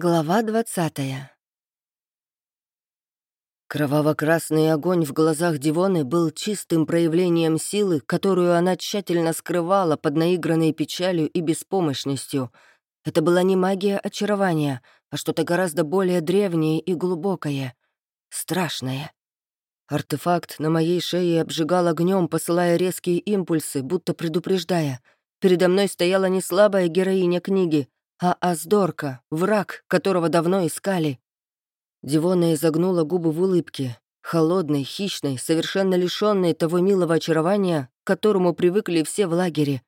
Глава двадцатая. Кроваво-красный огонь в глазах Дивоны был чистым проявлением силы, которую она тщательно скрывала под наигранной печалью и беспомощностью. Это была не магия очарования, а что-то гораздо более древнее и глубокое, страшное. Артефакт на моей шее обжигал огнем, посылая резкие импульсы, будто предупреждая. Передо мной стояла не слабая героиня книги, а Аздорка, враг, которого давно искали. Дивона изогнула губы в улыбке, холодной, хищной, совершенно лишённой того милого очарования, к которому привыкли все в лагере.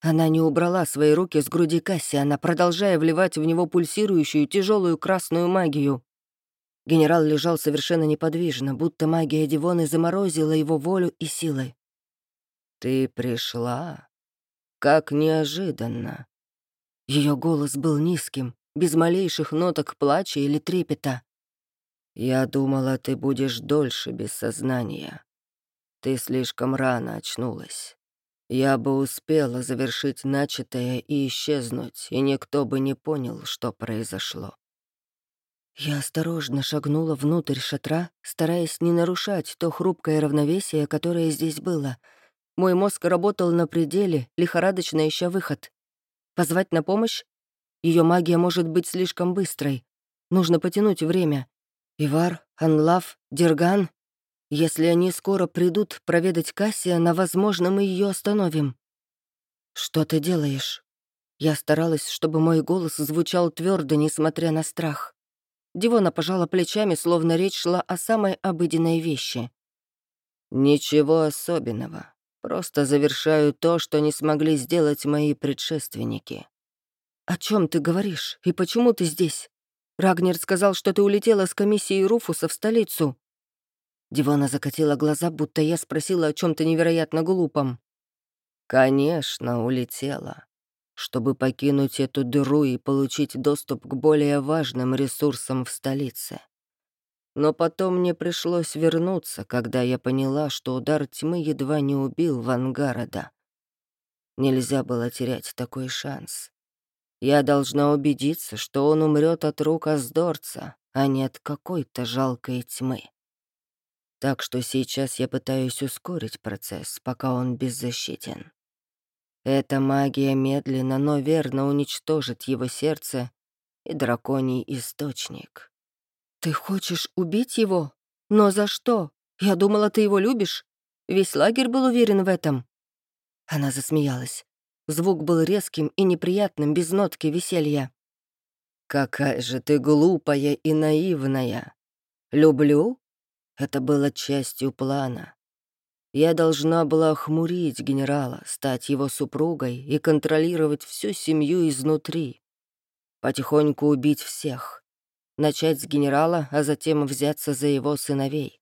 Она не убрала свои руки с груди Кассиана, продолжая вливать в него пульсирующую тяжелую красную магию. Генерал лежал совершенно неподвижно, будто магия Дивоны заморозила его волю и силы. «Ты пришла? Как неожиданно!» Ее голос был низким, без малейших ноток плача или трепета. «Я думала, ты будешь дольше без сознания. Ты слишком рано очнулась. Я бы успела завершить начатое и исчезнуть, и никто бы не понял, что произошло». Я осторожно шагнула внутрь шатра, стараясь не нарушать то хрупкое равновесие, которое здесь было. Мой мозг работал на пределе, лихорадочно ища выход. Позвать на помощь? Ее магия может быть слишком быстрой. Нужно потянуть время. Ивар, Анлав, Дерган. Если они скоро придут проведать Кассия, на возможно, мы ее остановим. Что ты делаешь? Я старалась, чтобы мой голос звучал твердо, несмотря на страх. Дивона пожала плечами, словно речь шла о самой обыденной вещи. «Ничего особенного. Просто завершаю то, что не смогли сделать мои предшественники». «О чем ты говоришь? И почему ты здесь? Рагнер сказал, что ты улетела с комиссией Руфуса в столицу». Дивана закатила глаза, будто я спросила о чем то невероятно глупом. «Конечно, улетела. Чтобы покинуть эту дыру и получить доступ к более важным ресурсам в столице. Но потом мне пришлось вернуться, когда я поняла, что удар тьмы едва не убил Вангарода. Нельзя было терять такой шанс. Я должна убедиться, что он умрет от рук Аздорца, а не от какой-то жалкой тьмы. Так что сейчас я пытаюсь ускорить процесс, пока он беззащитен. Эта магия медленно, но верно уничтожит его сердце и драконий источник. «Ты хочешь убить его? Но за что? Я думала, ты его любишь. Весь лагерь был уверен в этом». Она засмеялась. Звук был резким и неприятным, без нотки веселья. «Какая же ты глупая и наивная! Люблю? Это было частью плана. Я должна была охмурить генерала, стать его супругой и контролировать всю семью изнутри. Потихоньку убить всех, начать с генерала, а затем взяться за его сыновей.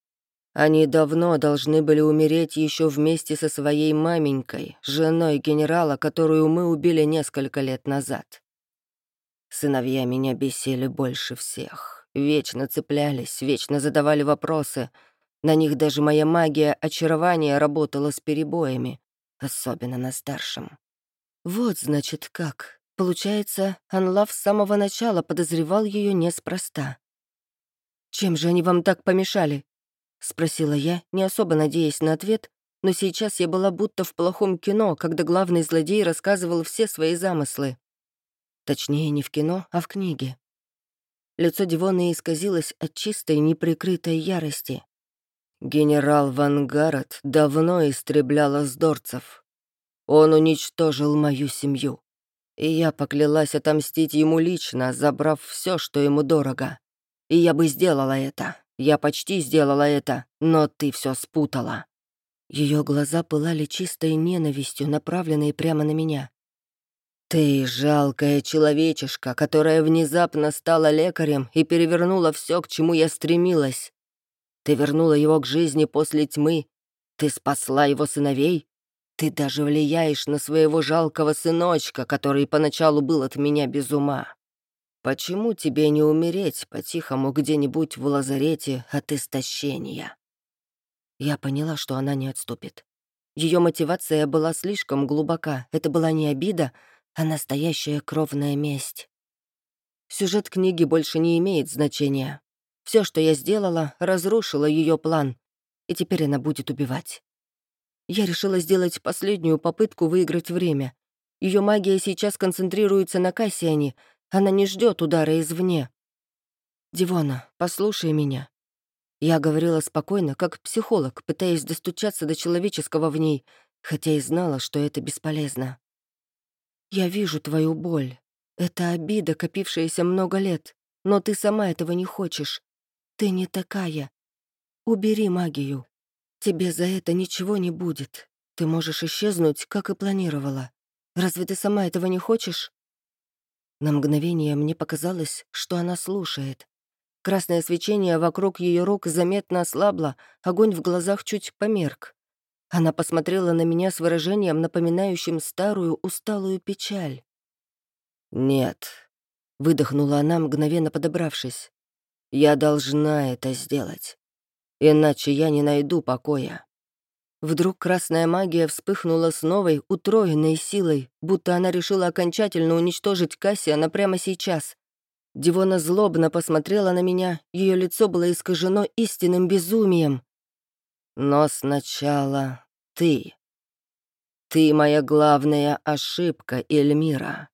Они давно должны были умереть еще вместе со своей маменькой, женой генерала, которую мы убили несколько лет назад. Сыновья меня бесили больше всех. Вечно цеплялись, вечно задавали вопросы. На них даже моя магия очарования работала с перебоями, особенно на старшем. Вот, значит, как. Получается, Анлав с самого начала подозревал ее неспроста. «Чем же они вам так помешали?» — спросила я, не особо надеясь на ответ, но сейчас я была будто в плохом кино, когда главный злодей рассказывал все свои замыслы. Точнее, не в кино, а в книге. Лицо Дивоны исказилось от чистой, неприкрытой ярости. Генерал Вангарот давно истреблял аздорцев. Он уничтожил мою семью и я поклялась отомстить ему лично, забрав все, что ему дорого. И я бы сделала это. Я почти сделала это, но ты все спутала». Ее глаза пылали чистой ненавистью, направленной прямо на меня. «Ты жалкая человечишка, которая внезапно стала лекарем и перевернула все, к чему я стремилась. Ты вернула его к жизни после тьмы. Ты спасла его сыновей, ты даже влияешь на своего жалкого сыночка, который поначалу был от меня без ума. Почему тебе не умереть по-тихому где-нибудь в лазарете от истощения?» Я поняла, что она не отступит. Ее мотивация была слишком глубока. Это была не обида, а настоящая кровная месть. Сюжет книги больше не имеет значения. Все, что я сделала, разрушило ее план, и теперь она будет убивать. Я решила сделать последнюю попытку выиграть время. Ее магия сейчас концентрируется на Кассиане, она не ждет удара извне. «Дивона, послушай меня». Я говорила спокойно, как психолог, пытаясь достучаться до человеческого в ней, хотя и знала, что это бесполезно. «Я вижу твою боль. Это обида, копившаяся много лет, но ты сама этого не хочешь. Ты не такая. Убери магию. Тебе за это ничего не будет. Ты можешь исчезнуть, как и планировала. Разве ты сама этого не хочешь?» На мгновение мне показалось, что она слушает. Красное свечение вокруг ее рук заметно ослабло, огонь в глазах чуть померк. Она посмотрела на меня с выражением, напоминающим старую усталую печаль. «Нет», — выдохнула она, мгновенно подобравшись. «Я должна это сделать, иначе я не найду покоя». Вдруг красная магия вспыхнула с новой, утроенной силой, будто она решила окончательно уничтожить Кассиана прямо сейчас. Дивона злобно посмотрела на меня, ее лицо было искажено истинным безумием. Но сначала ты. Ты моя главная ошибка, Эльмира.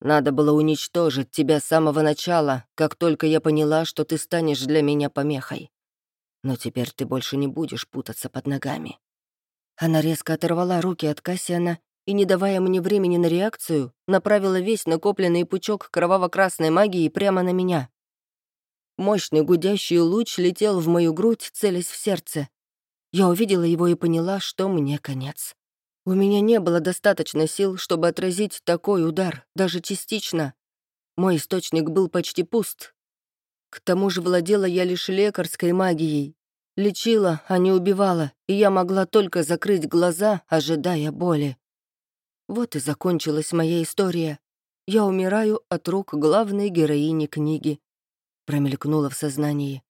Надо было уничтожить тебя с самого начала, как только я поняла, что ты станешь для меня помехой. Но теперь ты больше не будешь путаться под ногами». Она резко оторвала руки от Кассиана и, не давая мне времени на реакцию, направила весь накопленный пучок кроваво-красной магии прямо на меня. Мощный гудящий луч летел в мою грудь, целясь в сердце. Я увидела его и поняла, что мне конец. У меня не было достаточно сил, чтобы отразить такой удар, даже частично. Мой источник был почти пуст, к тому же владела я лишь лекарской магией. Лечила, а не убивала, и я могла только закрыть глаза, ожидая боли. Вот и закончилась моя история. Я умираю от рук главной героини книги. Промелькнула в сознании.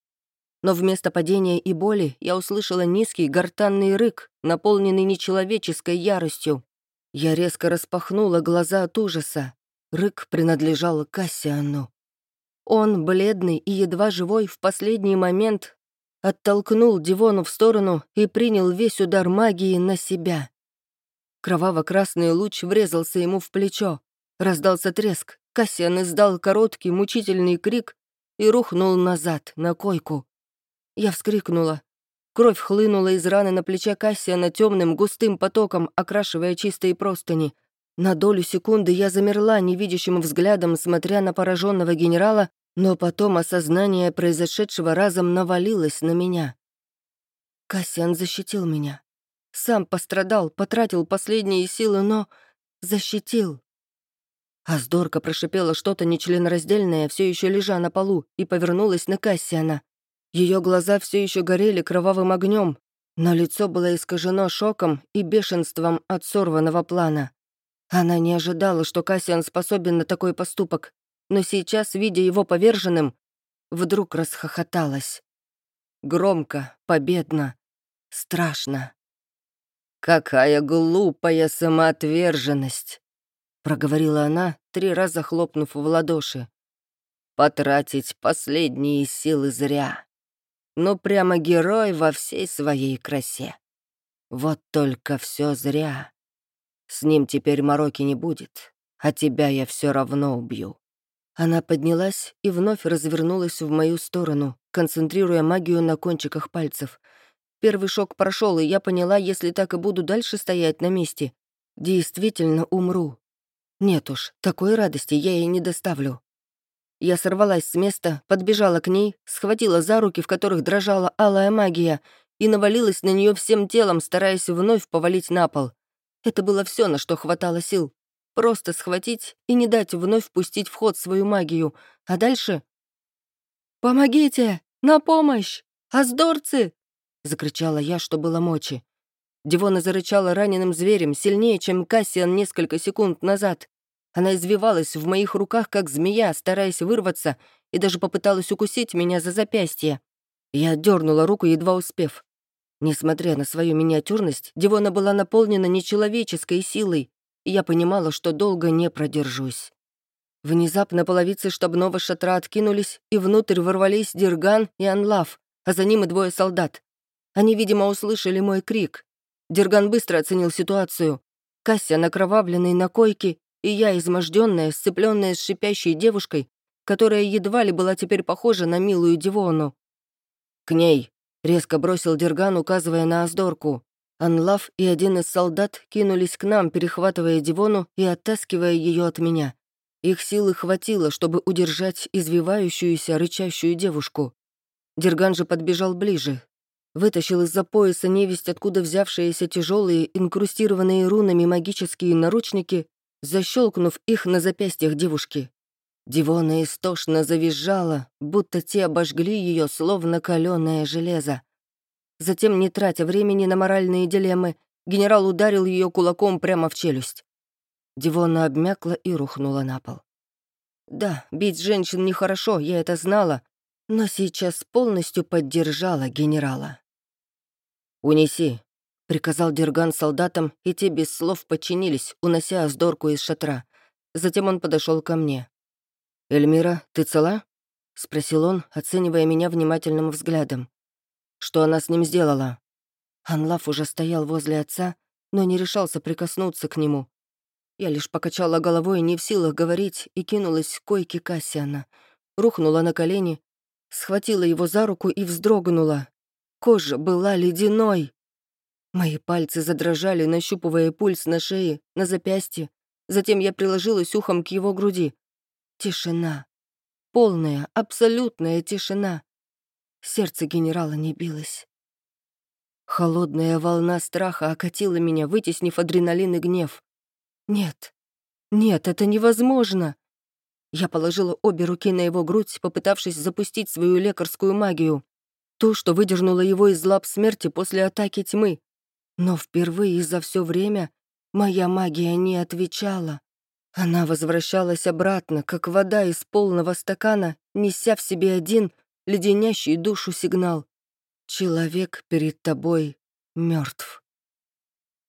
Но вместо падения и боли я услышала низкий гортанный рык, наполненный нечеловеческой яростью. Я резко распахнула глаза от ужаса. Рык принадлежал Кассиану. Он, бледный и едва живой, в последний момент оттолкнул Дивону в сторону и принял весь удар магии на себя. Кроваво-красный луч врезался ему в плечо. Раздался треск. Кассиан издал короткий, мучительный крик и рухнул назад, на койку. Я вскрикнула. Кровь хлынула из раны на плече Кассиана темным густым потоком, окрашивая чистые простыни. На долю секунды я замерла невидящим взглядом, смотря на пораженного генерала, но потом осознание произошедшего разом навалилось на меня. Кассиан защитил меня. Сам пострадал, потратил последние силы, но защитил. Аздорка прошипела что-то нечленораздельное, все еще лежа на полу, и повернулась на Кассиана. Ее глаза все еще горели кровавым огнем, но лицо было искажено шоком и бешенством от сорванного плана. Она не ожидала, что Кассиан способен на такой поступок, но сейчас, видя его поверженным, вдруг расхохоталась. Громко, победно, страшно. «Какая глупая самоотверженность!» — проговорила она, три раза хлопнув в ладоши. «Потратить последние силы зря. Ну, прямо герой во всей своей красе. Вот только все зря. С ним теперь мороки не будет, а тебя я все равно убью. Она поднялась и вновь развернулась в мою сторону, концентрируя магию на кончиках пальцев. Первый шок прошел, и я поняла, если так и буду дальше стоять на месте, действительно умру. Нет уж, такой радости я ей не доставлю. Я сорвалась с места, подбежала к ней, схватила за руки, в которых дрожала алая магия, и навалилась на нее всем телом, стараясь вновь повалить на пол. Это было все, на что хватало сил. Просто схватить и не дать вновь пустить в ход свою магию. А дальше... «Помогите! На помощь! Аздорцы!» — закричала я, что было мочи. Дивона зарычала раненым зверем, сильнее, чем Кассиан несколько секунд назад. Она извивалась в моих руках, как змея, стараясь вырваться, и даже попыталась укусить меня за запястье. Я дернула руку, едва успев. Несмотря на свою миниатюрность, Дивона была наполнена нечеловеческой силой, и я понимала, что долго не продержусь. Внезапно половицы штабного шатра откинулись, и внутрь ворвались Дерган и Анлав, а за ним и двое солдат. Они, видимо, услышали мой крик. Дерган быстро оценил ситуацию. Кася накровавленный на койке, и я, изможденная, сцепленная с шипящей девушкой, которая едва ли была теперь похожа на милую Дивону. «К ней!» — резко бросил Дерган, указывая на Аздорку. Анлав и один из солдат кинулись к нам, перехватывая Дивону и оттаскивая ее от меня. Их силы хватило, чтобы удержать извивающуюся, рычащую девушку. Дерган же подбежал ближе, вытащил из-за пояса невесть, откуда взявшиеся тяжелые, инкрустированные рунами магические наручники, защелкнув их на запястьях девушки. Дивона истошно завизжала, будто те обожгли ее, словно каленое железо. Затем, не тратя времени на моральные дилеммы, генерал ударил ее кулаком прямо в челюсть. Дивона обмякла и рухнула на пол. Да, бить женщин нехорошо, я это знала, но сейчас полностью поддержала генерала. «Унеси», — приказал Дерган солдатам, и те без слов подчинились, унося Аздорку из шатра. Затем он подошел ко мне. «Эльмира, ты цела?» — спросил он, оценивая меня внимательным взглядом. «Что она с ним сделала?» Анлав уже стоял возле отца, но не решался прикоснуться к нему, я лишь покачала головой, не в силах говорить, и кинулась к койке Кассиана. Рухнула на колени, схватила его за руку и вздрогнула. Кожа была ледяной. Мои пальцы задрожали, нащупывая пульс на шее, на запястье. Затем я приложилась ухом к его груди. Тишина. Полная, абсолютная тишина. Сердце генерала не билось. Холодная волна страха окатила меня, вытеснив адреналин и гнев. Нет, нет, это невозможно. Я положила обе руки на его грудь, попытавшись запустить свою лекарскую магию. Ту, что выдернула его из лап смерти после атаки тьмы. Но впервые за все время моя магия не отвечала. Она возвращалась обратно, как вода из полного стакана, неся в себе один леденящий душу сигнал. «Человек перед тобой мертв.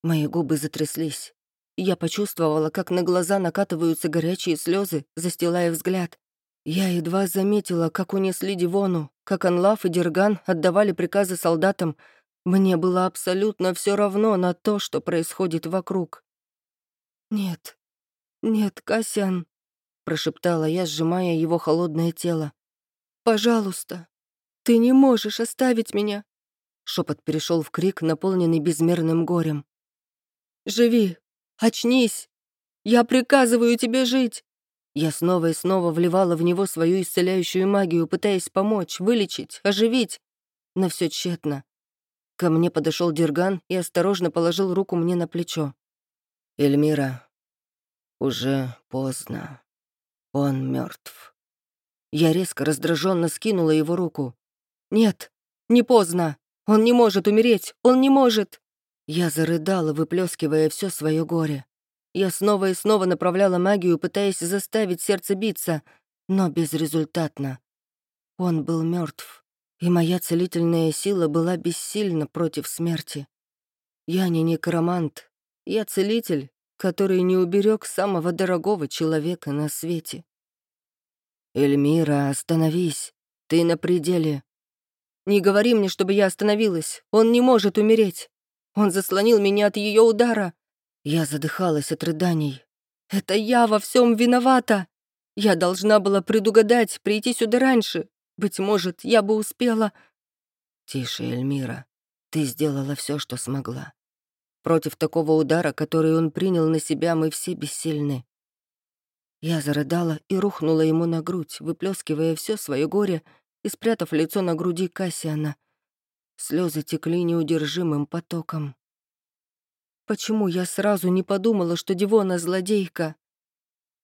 Мои губы затряслись. Я почувствовала, как на глаза накатываются горячие слезы, застилая взгляд. Я едва заметила, как унесли Дивону, как Анлав и Дерган отдавали приказы солдатам. Мне было абсолютно все равно на то, что происходит вокруг. «Нет, нет, Касян», — прошептала я, сжимая его холодное тело. «Пожалуйста, ты не можешь оставить меня!» Шепот перешел в крик, наполненный безмерным горем. «Живи, Очнись! Я приказываю тебе жить!» Я снова и снова вливала в него свою исцеляющую магию, пытаясь помочь, вылечить, оживить. Но все тщетно. Ко мне подошел Дерган и осторожно положил руку мне на плечо. «Эльмира, уже поздно. Он мертв. Я резко раздраженно скинула его руку. «Нет, не поздно. Он не может умереть. Он не может!» Я зарыдала, выплескивая все свое горе. Я снова и снова направляла магию, пытаясь заставить сердце биться, но безрезультатно. Он был мертв, и моя целительная сила была бессильна против смерти. Я не некромант, я целитель, который не уберег самого дорогого человека на свете. «Эльмира, остановись, ты на пределе». «Не говори мне, чтобы я остановилась, он не может умереть». Он заслонил меня от ее удара. Я задыхалась от рыданий. Это я во всем виновата. Я должна была предугадать, прийти сюда раньше. Быть может, я бы успела... Тише, Эльмира. Ты сделала все, что смогла. Против такого удара, который он принял на себя, мы все бессильны. Я зарыдала и рухнула ему на грудь, выплескивая все свое горе и спрятав лицо на груди Кассиана — Слезы текли неудержимым потоком. Почему я сразу не подумала, что Дивона злодейка?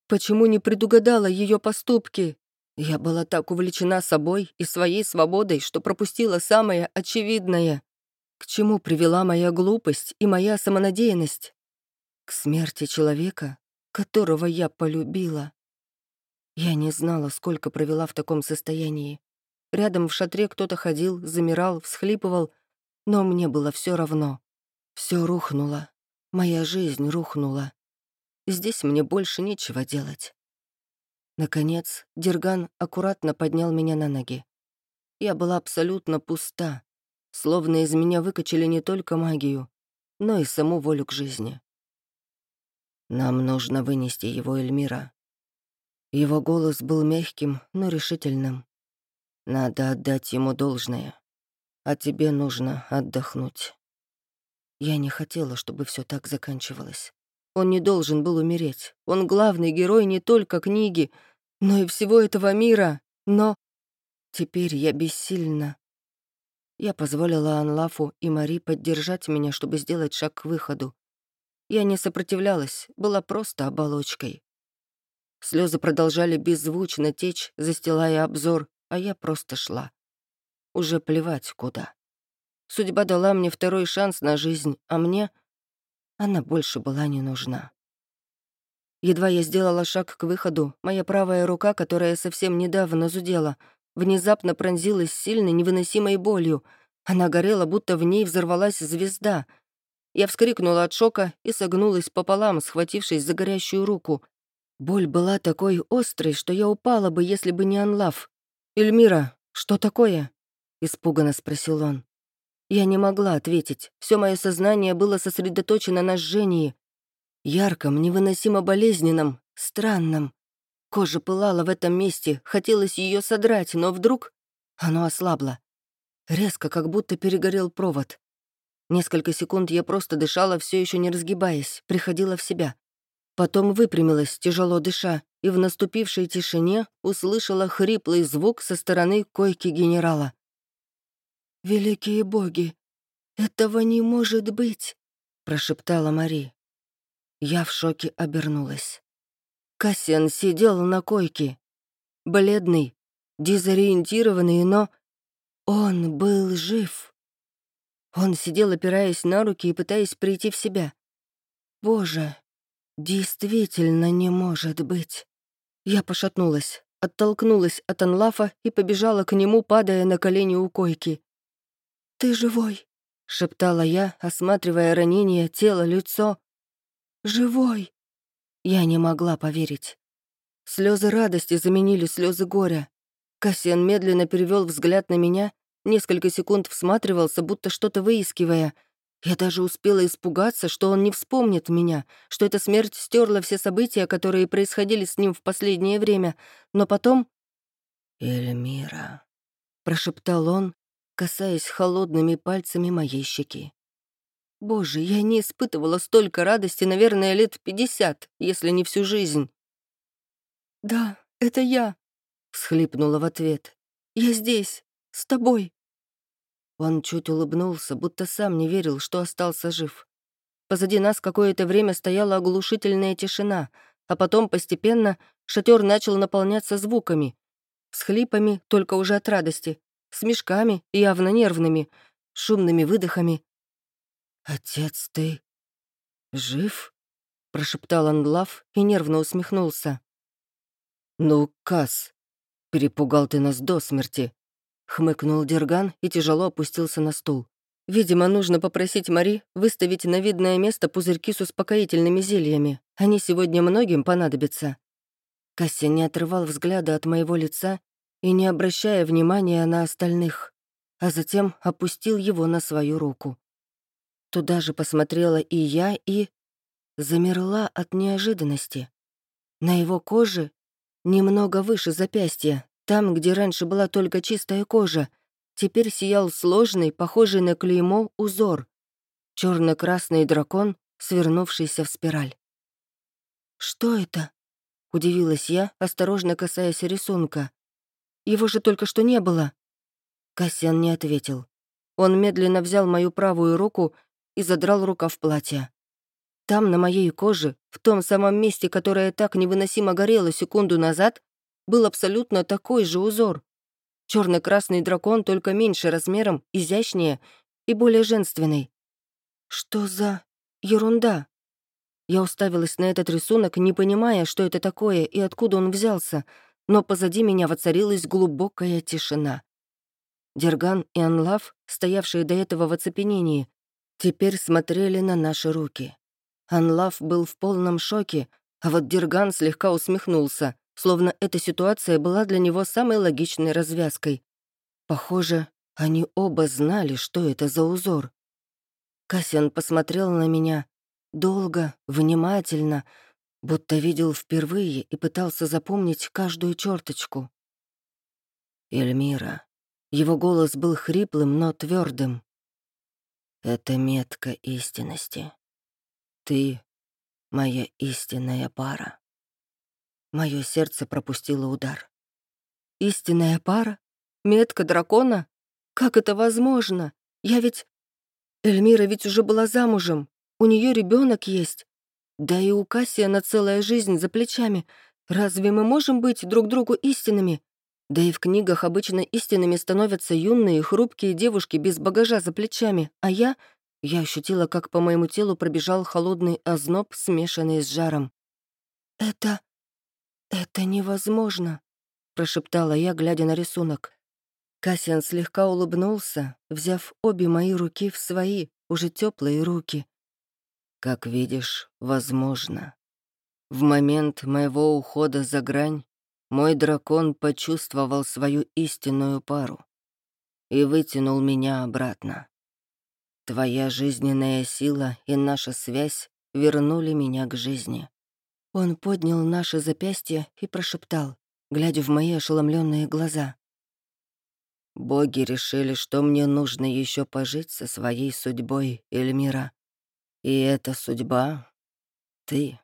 Почему не предугадала ее поступки? Я была так увлечена собой и своей свободой, что пропустила самое очевидное. К чему привела моя глупость и моя самонадеянность? К смерти человека, которого я полюбила. Я не знала, сколько провела в таком состоянии. Рядом в шатре кто-то ходил, замирал, всхлипывал, но мне было все равно. Все рухнуло. Моя жизнь рухнула. Здесь мне больше нечего делать. Наконец, Дерган аккуратно поднял меня на ноги. Я была абсолютно пуста, словно из меня выкачали не только магию, но и саму волю к жизни. «Нам нужно вынести его, Эльмира». Его голос был мягким, но решительным. «Надо отдать ему должное, а тебе нужно отдохнуть». Я не хотела, чтобы все так заканчивалось. Он не должен был умереть. Он главный герой не только книги, но и всего этого мира. Но теперь я бессильна. Я позволила Анлафу и Мари поддержать меня, чтобы сделать шаг к выходу. Я не сопротивлялась, была просто оболочкой. Слезы продолжали беззвучно течь, застилая обзор, а я просто шла. Уже плевать куда. Судьба дала мне второй шанс на жизнь, а мне — она больше была не нужна. Едва я сделала шаг к выходу, моя правая рука, которая совсем недавно зудела, внезапно пронзилась сильной невыносимой болью. Она горела, будто в ней взорвалась звезда. Я вскрикнула от шока и согнулась пополам, схватившись за горящую руку. Боль была такой острой, что я упала бы, если бы не Анлав. «Эльмира, что такое?» — испуганно спросил он. Я не могла ответить. Все мое сознание было сосредоточено на жжении. Ярком, невыносимо болезненном, странном. Кожа пылала в этом месте, хотелось ее содрать, но вдруг оно ослабло. Резко, как будто перегорел провод. Несколько секунд я просто дышала, все еще не разгибаясь, приходила в себя. Потом выпрямилась, тяжело дыша, и в наступившей тишине услышала хриплый звук со стороны койки генерала. «Великие боги, этого не может быть!» — прошептала Мари. Я в шоке обернулась. Кассиан сидел на койке. Бледный, дезориентированный, но он был жив. Он сидел, опираясь на руки и пытаясь прийти в себя. Боже, действительно не может быть. Я пошатнулась, оттолкнулась от Анлафа и побежала к нему, падая на колени у койки. «Ты живой!» — шептала я, осматривая ранение, тело, лицо. «Живой!» Я не могла поверить. Слезы радости заменили слезы горя. Кассиан медленно перевел взгляд на меня, несколько секунд всматривался, будто что-то выискивая. Я даже успела испугаться, что он не вспомнит меня, что эта смерть стерла все события, которые происходили с ним в последнее время. Но потом... «Эльмира», — прошептал он, касаясь холодными пальцами моей щеки. Боже, я не испытывала столько радости, наверное, лет пятьдесят, если не всю жизнь. «Да, это я», — всхлипнула в ответ. «Я здесь, с тобой». Он чуть улыбнулся, будто сам не верил, что остался жив. Позади нас какое-то время стояла оглушительная тишина, а потом постепенно шатер начал наполняться звуками. С хлипами, только уже от радости, с мешками, явно нервными, шумными выдохами. «Отец, ты жив?» — прошептал Андлав и нервно усмехнулся. «Ну, Кас, перепугал ты нас до смерти», — хмыкнул Дерган и тяжело опустился на стул. «Видимо, нужно попросить Мари выставить на видное место пузырьки с успокоительными зельями. Они сегодня многим понадобятся». Кася не отрывал взгляда от моего лица и не обращая внимания на остальных, а затем опустил его на свою руку. Туда же посмотрела и я, и... замерла от неожиданности. На его коже, немного выше запястья, там, где раньше была только чистая кожа, теперь сиял сложный, похожий на клеймо, узор. черно красный дракон, свернувшийся в спираль. «Что это?» — удивилась я, осторожно касаясь рисунка. Его же только что не было». Кассиан не ответил. Он медленно взял мою правую руку и задрал рукав платья. Там, на моей коже, в том самом месте, которое так невыносимо горело секунду назад, был абсолютно такой же узор. черно красный дракон, только меньше размером, изящнее и более женственный. Что за ерунда? Я уставилась на этот рисунок, не понимая, что это такое и откуда он взялся, но позади меня воцарилась глубокая тишина. Дерган и Анлав, стоявшие до этого в оцепенении, теперь смотрели на наши руки. Анлав был в полном шоке, а вот Дерган слегка усмехнулся, словно эта ситуация была для него самой логичной развязкой. Похоже, они оба знали, что это за узор. Кассиан посмотрел на меня долго, внимательно, будто видел впервые и пытался запомнить каждую черточку. Эльмира. Его голос был хриплым, но твердым. Это метка истинности. Ты — моя истинная пара. Мое сердце пропустило удар. Истинная пара? Метка дракона? Как это возможно? Я ведь... Эльмира ведь уже была замужем. У нее ребенок есть. Да и у Кассиана целая жизнь за плечами. Разве мы можем быть друг другу истинными? Да и в книгах обычно истинными становятся юные, хрупкие девушки без багажа за плечами, а я... Я ощутила, как по моему телу пробежал холодный озноб, смешанный с жаром. «Это... это невозможно», — прошептала я, глядя на рисунок. Кассиан слегка улыбнулся, взяв обе мои руки в свои, уже теплые руки. «Как видишь, возможно. В момент моего ухода за грань мой дракон почувствовал свою истинную пару и вытянул меня обратно. Твоя жизненная сила и наша связь вернули меня к жизни. Он поднял наше запястье и прошептал, глядя в мои ошеломленные глаза. Боги решили, что мне нужно еще пожить со своей судьбой, Эльмира. И эта судьба — ты.